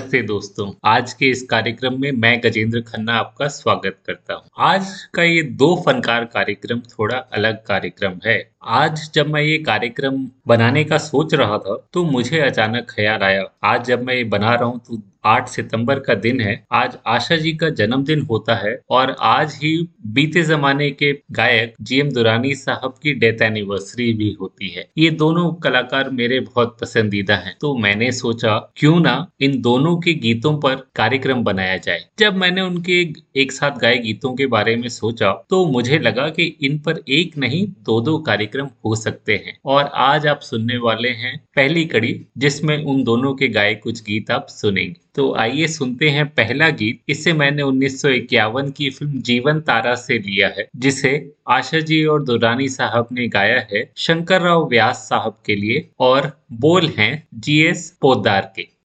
नमस्ते दोस्तों आज के इस कार्यक्रम में मैं गजेंद्र खन्ना आपका स्वागत करता हूँ। आज का ये दो फनकार कार्यक्रम थोड़ा अलग कार्यक्रम है आज जब मैं ये कार्यक्रम बनाने का सोच रहा था तो मुझे अचानक ख्याल आया। आज जब मैं ये बना रहा हूँ तो 8 सितंबर का दिन है। आज आशा जी का जन्मदिन होता है और आज ही बीते जमाने के गायक जीएम दुरानी साहब की डेथ एनिवर्सरी भी होती है। ये दोनों कलाकार मेरे बहुत पसंदीदा हैं। तो मैंने सोचा, क्यों ना इन दोनों के गीतों पर कार्यक्रम बनाया जाए। जब मैंने उनके एक साथ गाए गीतों के बारे में सोचा तो मुझे लगा कि इन पर एक नहीं दो दो कार्यक्रम हो सकते हैं। और आज आप सुनने वाले हैं पहली कड़ी, जिसमें उन दोनों के गाए कुछ गीत आप सुनेंगे। तो आइए सुनते हैं पहला गीत। इसे मैंने उन्नीस सौ इक्यावन की फ़िल्म जीवन तारा से लिया है, जिसे आशा जी और दुरानी साहब ने गाया है शंकर राव व्यास साहब के लिए और बोल हैं जीएस पोदार के।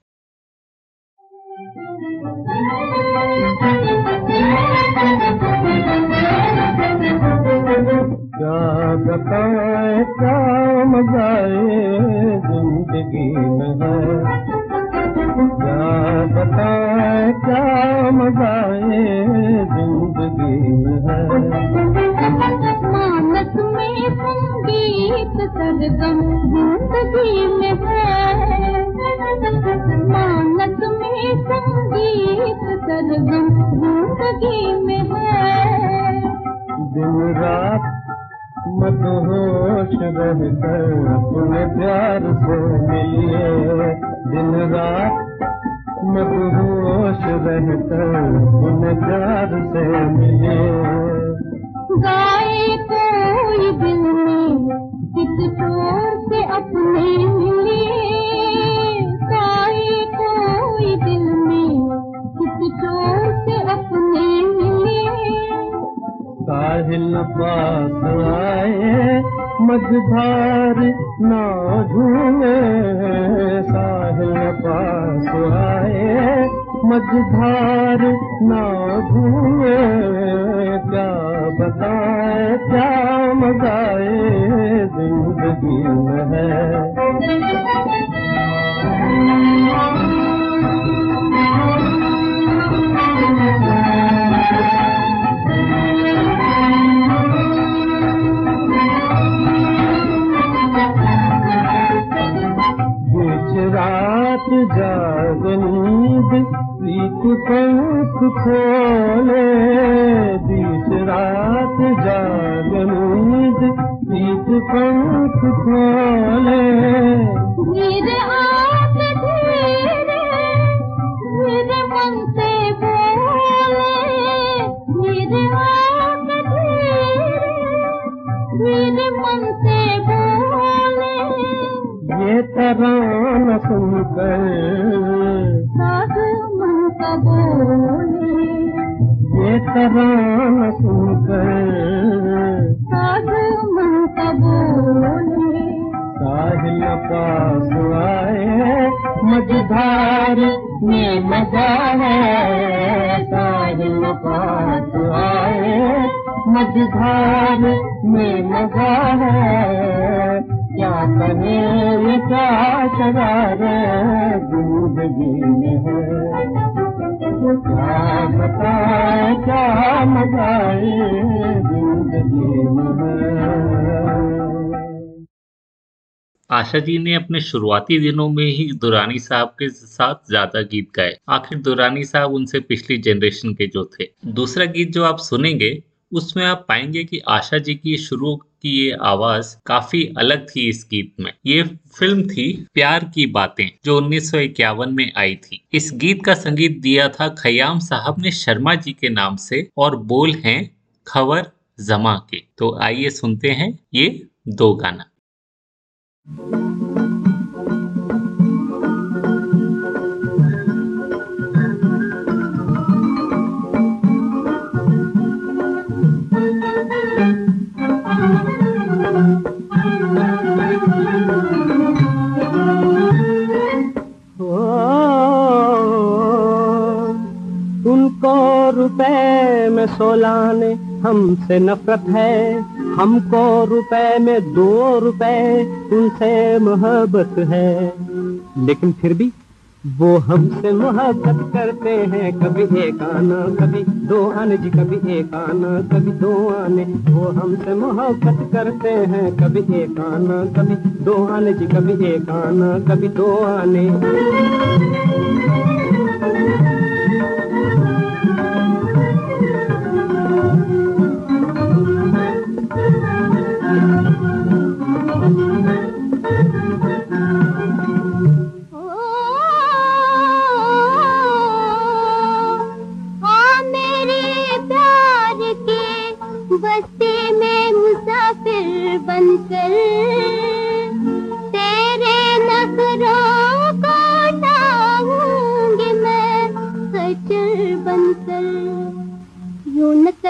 क्या बताए क्या मजाए जिंदगी में है? क्या बताए क्या मजाए जिंदगी है? मानस में संगीत सरगम जिंदगी में है। मानस में संगीत सरगम जिंदगी में है। दिन रात मत होश रहते अपने प्यार से मझधार में मजा है क्या कहे है क्या आशा जी ने अपने शुरुआती दिनों में ही दुरानी साहब के साथ ज़्यादा गीत गाए। आखिर दुरानी साहब उनसे पिछली जनरेशन के जो थे। दूसरा गीत जो आप सुनेंगे, उसमें आप पाएँगे कि आशा जी की शुरू की ये आवाज़ काफ़ी अलग थी इस गीत में। ये फ़िल्म थी प्यार की बातें, जो उन्नीस सौ इक्यावन में आई थी। इस गीत का संगीत दिया था खयाम साहब ने शर्मा जी के नाम से और बोल हैं खबर जमा के। तो आइए सुनते हैं ये दो गाना। रुपए में सोलाने हमसे नफरत है। हमको रुपए में दो रुपए उनसे मोहब्बत है। लेकिन फिर भी वो हमसे मोहब्बत करते हैं। कभी एक आना, कभी दो आने जी, कभी एक आना, कभी दो आने। वो हमसे मोहब्बत करते हैं। कभी एक आना, कभी दो आने जी, कभी एक आना, कभी दो आने।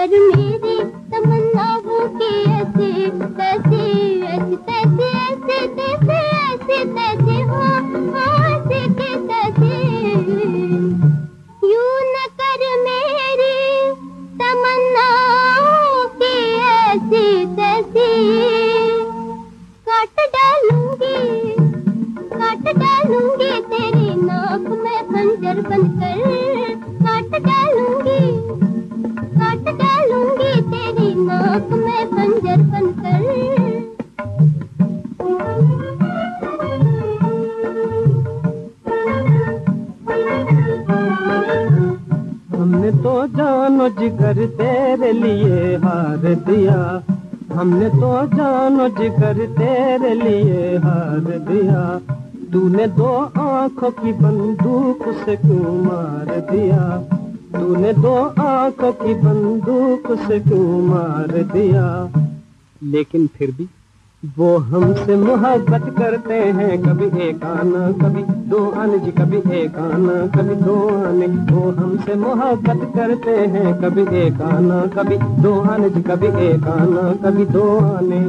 पर मेरी तमन्नाओं के ऐसे, तैसे ऐसे तैसे ऐसे तैसे ऐसे, तैसे हो ऐसे के तैसे। यूँ न कर मेरी तमन्नाओं की ऐसे, तैसे। काट डालूँगी काट डालूँगी तेरी नाक में खंजर बंद कर। जिगर तेरे लिए हार दिया। तूने दो आँखों की बंदूक से क्यों मार दिया? तूने दो आँखों की बंदूक से क्यों मार दिया? लेकिन फिर भी वो हमसे मोहब्बत करते हैं, कभी एक आना, कभी दो आने जी, कभी एक आना, कभी दो आने। वो हमसे मोहब्बत करते हैं, कभी एक आना, कभी दो आने जी, कभी एक आना, कभी दो आने।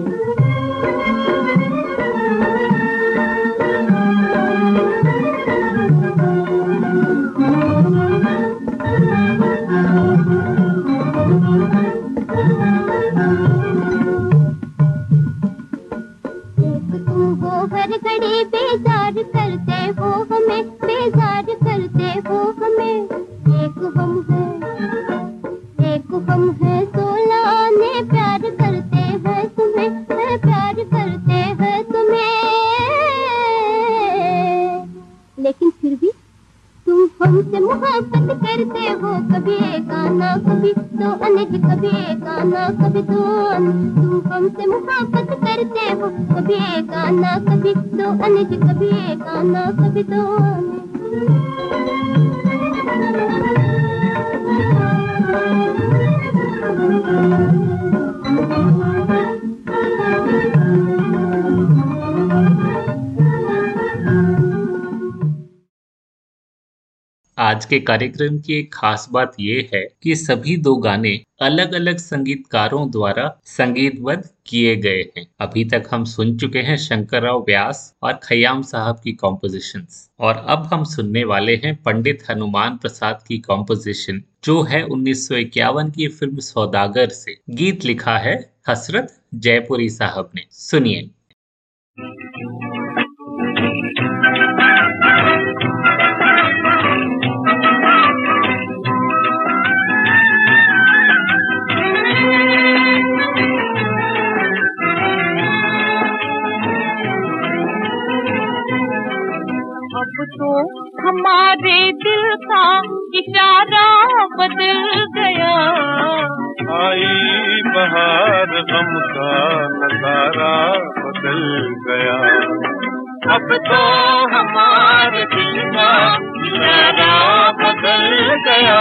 है वो कभी एकाना कभी तो अनज कभी एकाना कभी दो तुम हमसे मुहाबत करते हो कभी एकाना कभी तो अनज कभी एकाना कभी तो Thank you. आज के कार्यक्रम की एक खास बात यह है कि सभी दो गाने अलग अलग संगीतकारों द्वारा संगीतबद्ध किए गए हैं। अभी तक हम सुन चुके हैं शंकर राव व्यास और खयाम साहब की कॉम्पोजिशंस और अब हम सुनने वाले हैं पंडित हनुमान प्रसाद की कॉम्पोजिशन जो है उन्नीस सौ इक्यावन की फ़िल्म सौदागर से। गीत लिखा है हसरत जयपुरी साहब ने। सुनिए। तो हमारे दिल का इशारा बदल गया। आई बहार गम का नज़ारा बदल गया। अब तो हमारे दिल का इशारा बदल गया।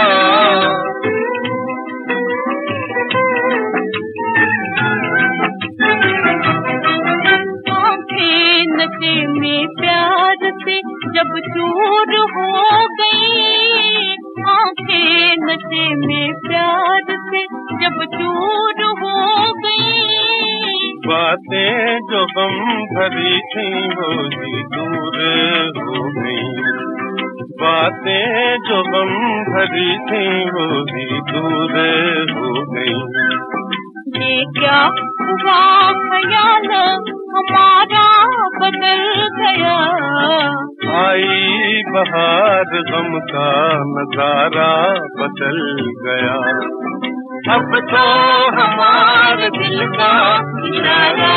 भरी थी वो भी दूर हो गई ये क्या हुआ ख्याल हमारा बदल गया आई बहार गम का नजारा बदल गया अब तो हमारे दिल का इशारा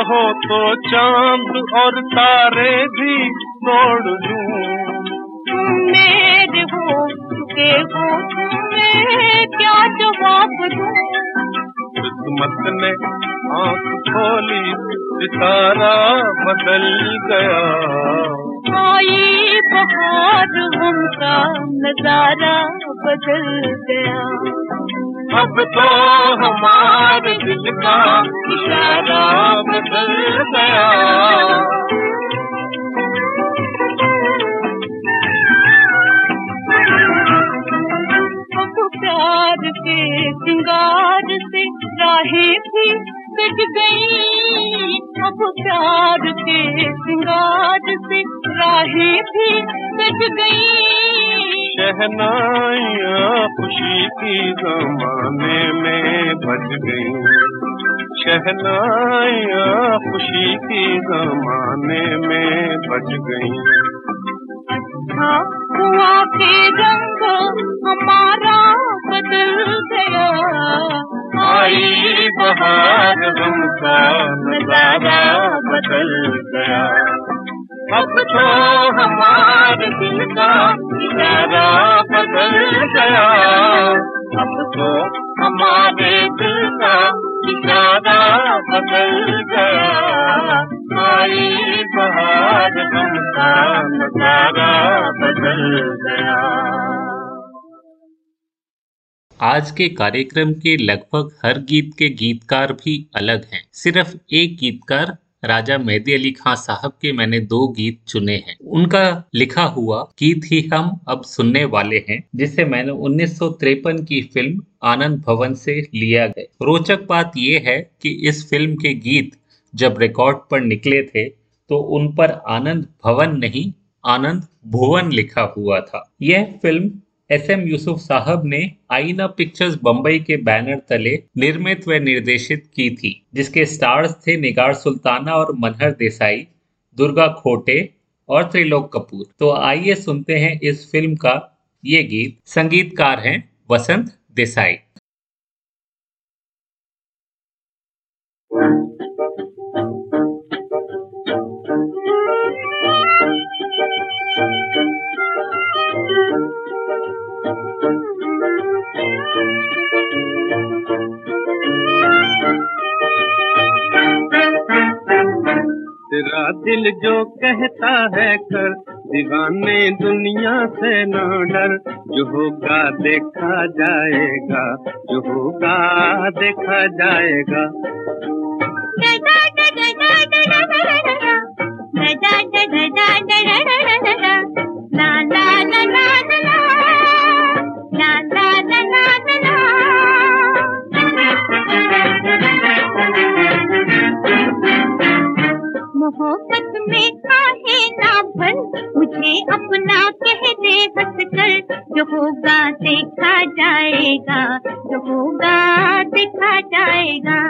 कहो तो चाँद और तारे भी तोड़ दूँ। मेरे हो चुके हो तुम्हें क्या जवाब दूँ? किस्मत ने आँख खोली सितारा बदल गया। आई बहार हमका नज़ारा बदल गया। अब तो हमारे दिल का इशारा बदल गया। अब प्यार के सिंगार से राहें भी सज गई। अब प्यार के सिंगार से राहें भी सज गई। शहनाइयाँ खुशी जमाने में बज गई। शहनाइयाँ खुशी की जमाने में बज गई। अच्छा हुआ के रंग हमारा बदल गया। आई बहार हमका नज़ारा बदल गया। अब तो हमारे दिल का इशारा बदल गया। तो हमारे दिल का इशारा बदल गया। आई बहार नज़ारा बदल गया। आज के कार्यक्रम के लगभग हर गीत के गीतकार भी अलग हैं। सिर्फ़ एक गीतकार राजा मेहदी अली खां साहब के मैंने दो गीत चुने हैं। उनका लिखा हुआ, गीत ही हम अब सुनने वाले हैं, जिसे मैंने उन्नीस की फ़िल्म आनंद भवन से लिया गया रोचक बात यह है कि इस फ़िल्म के गीत जब रिकॉर्ड पर निकले थे तो उन पर आनंद भवन नहीं, आनंद भुवन लिखा हुआ था। यह फ़िल्म एस एम यूसुफ साहब ने आईना पिक्चर्स बम्बई के बैनर तले निर्मित व निर्देशित की थी, जिसके स्टार्स थे निगार सुल्ताना और मनहर देसाई, दुर्गा खोटे और त्रिलोक कपूर। तो आइए सुनते हैं इस फ़िल्म का ये गीत। संगीतकार हैं वसंत देसाई। तेरा दिल जो कहता है कर दीवाने दुनिया से ना डर जो होगा देखा जाएगा जो होगा देखा जाएगा मोहब्बत में काहे ना भर मुझे अपना कह दे हंस कर। जो होगा देखा जाएगा, जो होगा देखा जाएगा।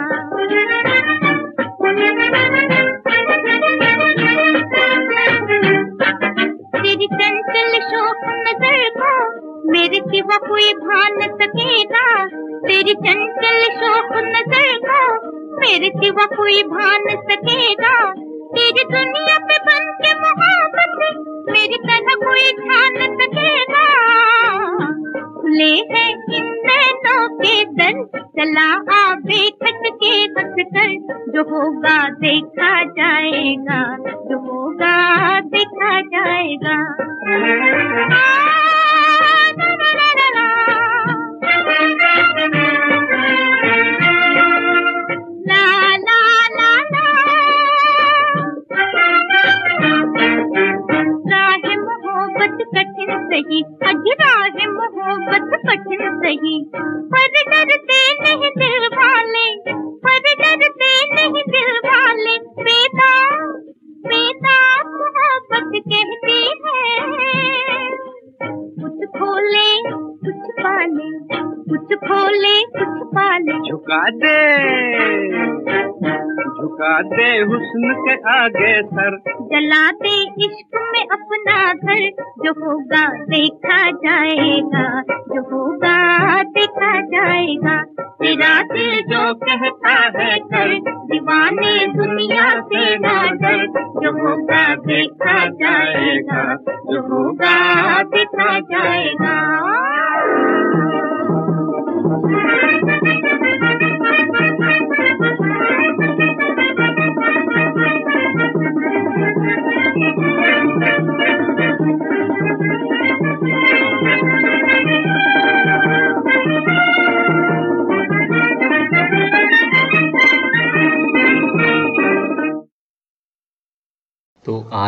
अजरा है मोहब्बत कठिन सही। पर हुस्न के आगे सर। जलाते इश्क में अपना घर, जो होगा देखा जाएगा, जो होगा देखा जाएगा। तेरा दिल जो कहता है कर, दीवाने दुनिया से ना डर जो होगा देखा जाएगा।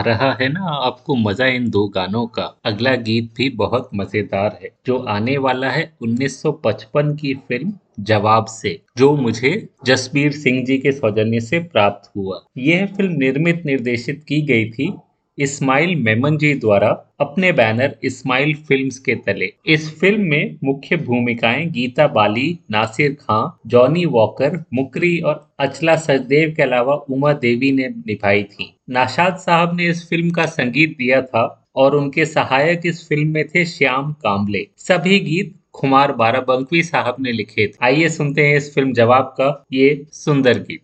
रहा है ना आपको मज़ा इन दो गानों का। अगला गीत भी बहुत मज़ेदार है, जो आने वाला है 1955 की फ़िल्म जवाब से, जो मुझे जसबीर सिंह जी के सौजन्य से प्राप्त हुआ। यह फ़िल्म निर्मित निर्देशित की गई थी इस्माइल मेमन जी द्वारा अपने बैनर इस्माइल फिल्म्स के तले। इस फ़िल्म में मुख्य भूमिकाएँ गीता बाली, नासिर खां, जॉनी वॉकर, मुकरी और अचला सचदेव के अलावा उमा देवी ने निभाई थी। नाशाद साहब ने इस फ़िल्म का संगीत दिया था और उनके सहायक इस फ़िल्म में थे श्याम कामले सभी गीत खुमार बाराबंकवी साहब ने लिखे थे। आइए सुनते हैं इस फ़िल्म जवाब का ये सुंदर गीत।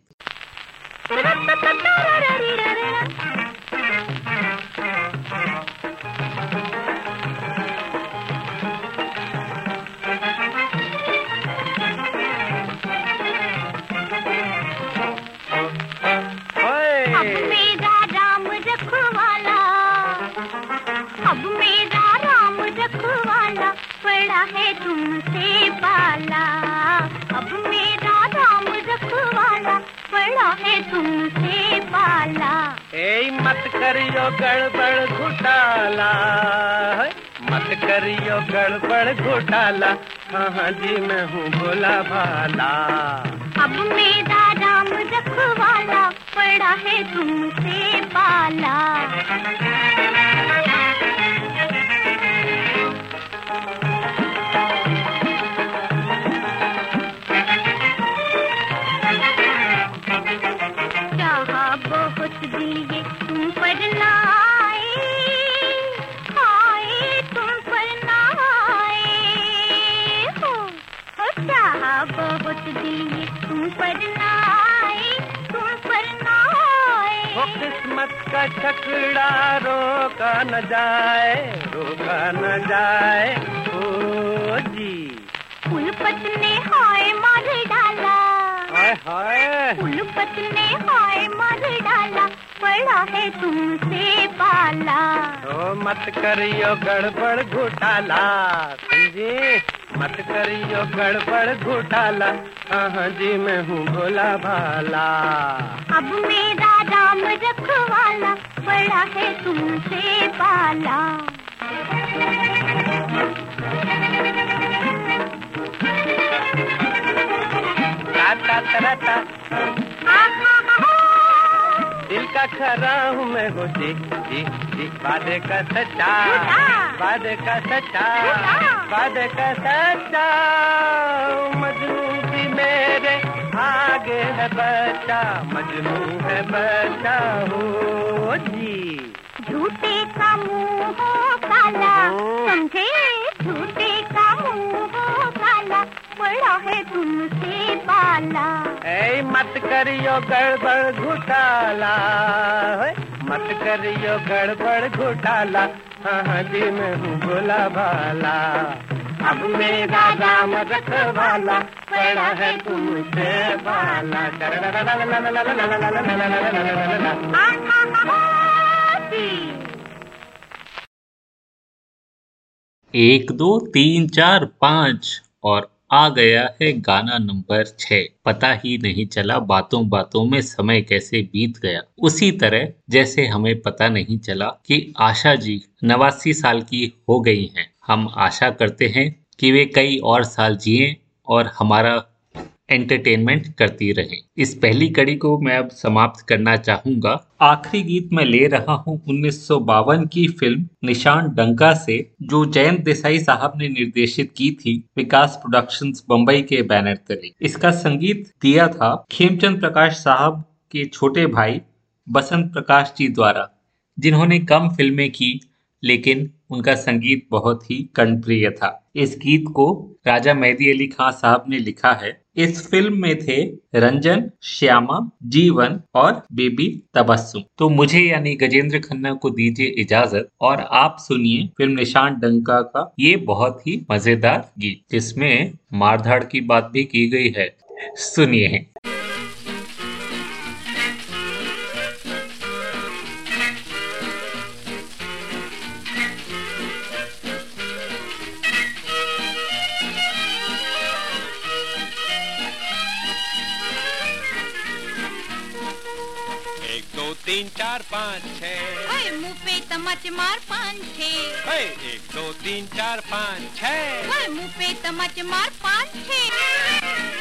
मेरा राम रखवाला पड़ा है तुमसे पाला। अब मेरा राम रखवाला पड़ा है तुमसे पाला। ए मत करियो गड़बड़ घोटाला। मत करियो गड़बड़ घोटाला हाँ जी मैं हूँ भोला भाला। अब मेरा राम रखवाला पड़ा है तुमसे पाला। पर ना आए तुम पर ना वो किस्मत का छकड़ा रोका न जाए रोका न जाए। ओ जी। उल्पत ने हाय मार डाला। हाय हाय। उल्पत ने हाय मार डाला पड़ा है तुमसे पाला। ओ मत करियो गड़बड़ घोटाला। समझे मत करियो गड़बड़ घोटाला। हाँ जी, मैं हूँ भोला भाला। अब मेरा राम रखवाला, बड़ा है तुमसे पाला। हूँ जी जी जी वादे का सच्चा। वादे का सच्चा। वादे का सच्चा। मजनू भी मेरे आगे है बच्चा मजनू है बच्चा हो जी। झूठे का मुँह हो काला समझे? झूठे का मुँह हो काला पड़ा है तुमसे पाला। ऐ मत करियो गड़बड़ घोटाला। मत करियो गड़बड़ घोटाला। हाँ जी मैं हूँ भोला भाला। अब मेरा राम रखवाला पड़ा है तुमसे बाला एक दो तीन चार पाँच और आ गया है गाना नंबर छह। पता ही नहीं चला बातों बातों में समय कैसे बीत गया। उसी तरह जैसे हमें पता नहीं चला कि आशा जी नवासी साल की हो गई हैं। हम आशा करते हैं कि वे कई और साल जिए और हमारा एंटरटेनमेंट करती रहे। इस पहली कड़ी को मैं अब समाप्त करना चाहूँगा। आखिरी गीत मैं ले रहा हूँ उन्नीस सौ बावन की फ़िल्म निशान डंका से, जो जयंत देसाई साहब ने निर्देशित की थी विकास प्रोडक्शंस बम्बई के बैनर तले। इसका संगीत दिया था खेमचंद प्रकाश साहब के छोटे भाई बसंत प्रकाश जी द्वारा, जिन्होंने कम फ़िल्में की, लेकिन उनका संगीत बहुत ही कर्णप्रिय था। इस गीत को राजा मेहदी अली खान साहब ने लिखा है। इस फ़िल्म में थे रंजन, श्यामा, जीवन और बेबी तबस्सुम। तो मुझे यानी गजेंद्र खन्ना को दीजिए इजाज़त और आप सुनिए फ़िल्म निशान डंका का ये बहुत ही मज़ेदार गीत, जिसमें मारधाड़ की बात भी की गई है। सुनिए। पाँच छः। मुँह पे तमच मार पाँच छः। एक दो तीन चार पाँच छः। मुँह पे तमच मार पाँच छः।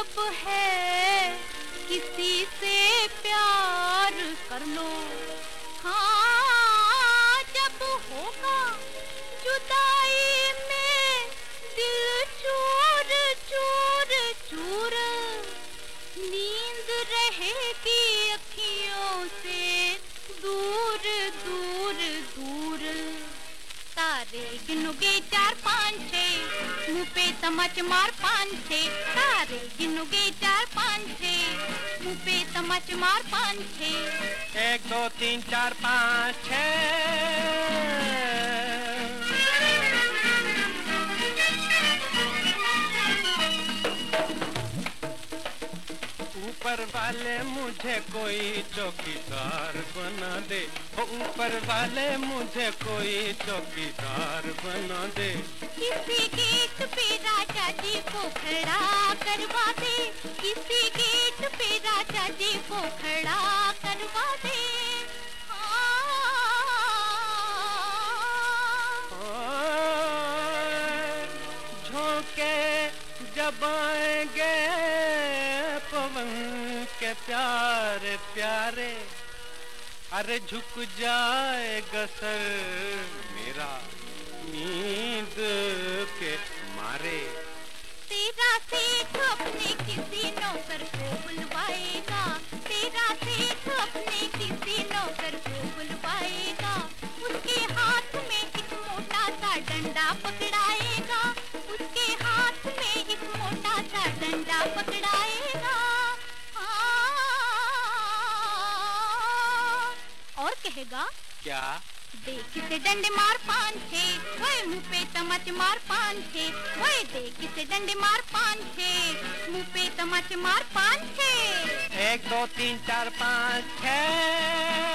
मतलब है किसी से प्यार कर लो। हाँ जब होगा जुदाई तमच मार पान से सारे गिनोगे चार पान से मुँह पे तमच मार पान से एक, दो, तीन, चार, पाँच, छः। ऊपर वाले मुझे कोई चौकीदार बना दे। ऊपर वाले मुझे कोई चौकीदार बना दे। किसी गेट पे राजा जी को खड़ा करवा दे। किसी गेट पे राजा जी को खड़ा करवा दे। झोंके जब आएँगे प्यारे प्यारे अरे झुक जाएगा सर मेरा नींद के मारे। तेरा सेठ अपने किसी नौकर को बुलवाएगा। तेरा सेठ अपने किसी नौकर को बुलवाएगा। उसके हाथ में एक मोटा सा डंडा पकड़ाएगा कहेगा क्या? देख से डंडे मार पान थे वही मुँह पे तमच मार पान थे वही देख से डंडे मार पान थे मुँह पे तमच मार पान थे एक दो तीन चार पाँच छः